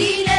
Dile